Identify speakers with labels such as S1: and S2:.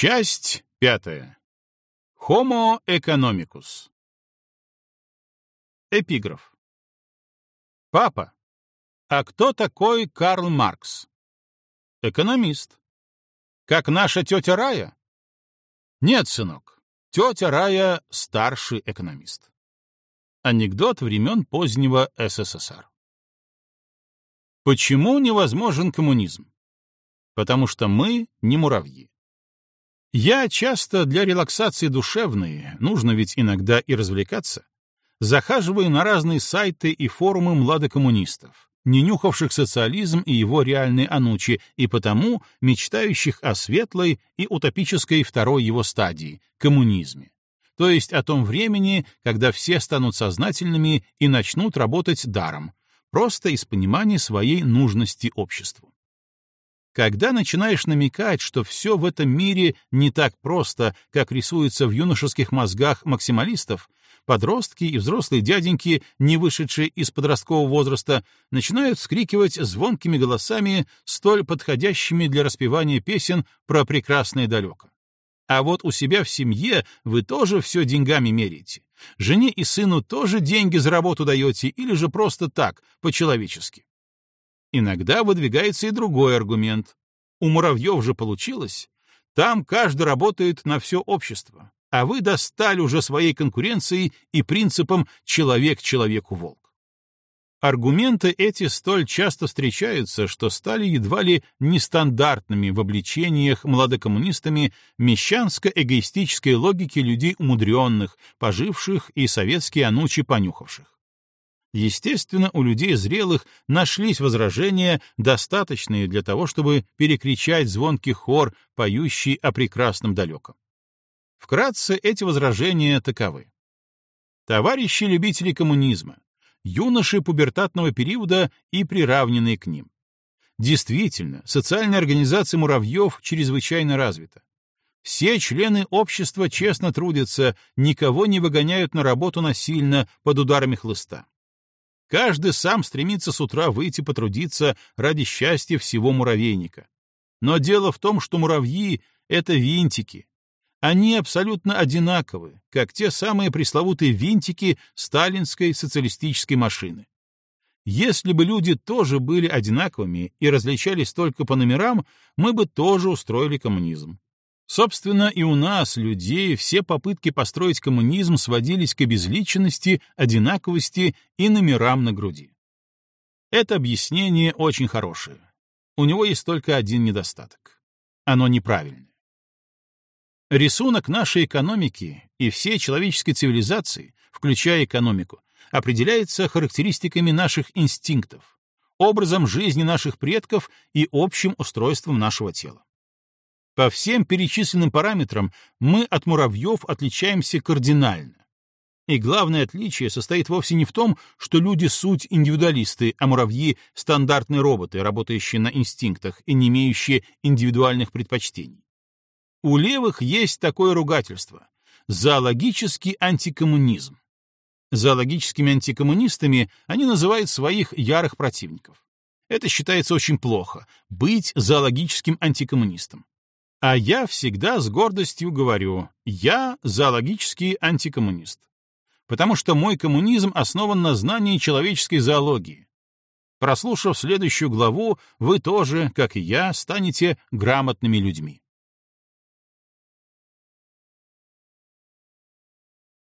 S1: Часть пятая. Homo economicus. Эпиграф. Папа, а кто такой Карл Маркс? Экономист. Как наша тетя Рая? Нет, сынок, тетя Рая — старший экономист. Анекдот времен позднего СССР. Почему невозможен коммунизм? Потому что мы не муравьи. Я часто для релаксации душевной, нужно ведь иногда и развлекаться, захаживаю на разные сайты и форумы младокоммунистов, не нюхавших социализм и его реальные анучи, и потому мечтающих о светлой и утопической второй его стадии — коммунизме. То есть о том времени, когда все станут сознательными и начнут работать даром, просто из понимания своей нужности обществу. Когда начинаешь намекать, что все в этом мире не так просто, как рисуется в юношеских мозгах максималистов, подростки и взрослые дяденьки, не вышедшие из подросткового возраста, начинают скрикивать звонкими голосами, столь подходящими для распевания песен про прекрасное далеко. А вот у себя в семье вы тоже все деньгами меряете. Жене и сыну тоже деньги за работу даете или же просто так, по-человечески. Иногда выдвигается и другой аргумент. У муравьев же получилось. Там каждый работает на все общество, а вы достали уже своей конкуренцией и принципом «человек человеку волк». Аргументы эти столь часто встречаются, что стали едва ли нестандартными в обличениях младокоммунистами мещанско-эгоистической логики людей умудренных, поживших и советские анучи понюхавших. Естественно, у людей зрелых нашлись возражения, достаточные для того, чтобы перекричать звонкий хор, поющий о прекрасном далеком. Вкратце эти возражения таковы. Товарищи любители коммунизма, юноши пубертатного периода и приравненные к ним. Действительно, социальная организация муравьев чрезвычайно развита. Все члены общества честно трудятся, никого не выгоняют на работу насильно под ударами хлыста. Каждый сам стремится с утра выйти потрудиться ради счастья всего муравейника. Но дело в том, что муравьи — это винтики. Они абсолютно одинаковы, как те самые пресловутые винтики сталинской социалистической машины. Если бы люди тоже были одинаковыми и различались только по номерам, мы бы тоже устроили коммунизм. Собственно, и у нас, людей, все попытки построить коммунизм сводились к обезличенности, одинаковости и номерам на груди. Это объяснение очень хорошее. У него есть только один недостаток. Оно неправильное. Рисунок нашей экономики и всей человеческой цивилизации, включая экономику, определяется характеристиками наших инстинктов, образом жизни наших предков и общим устройством нашего тела. По всем перечисленным параметрам мы от муравьев отличаемся кардинально. И главное отличие состоит вовсе не в том, что люди суть индивидуалисты, а муравьи — стандартные роботы, работающие на инстинктах и не имеющие индивидуальных предпочтений. У левых есть такое ругательство — зоологический антикоммунизм. Зоологическими антикоммунистами они называют своих ярых противников. Это считается очень плохо — быть зоологическим антикоммунистом. А я всегда с гордостью говорю, я зоологический антикоммунист. Потому что мой коммунизм основан на знании человеческой зоологии. Прослушав следующую главу, вы тоже, как и я, станете грамотными людьми.